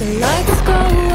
The lights go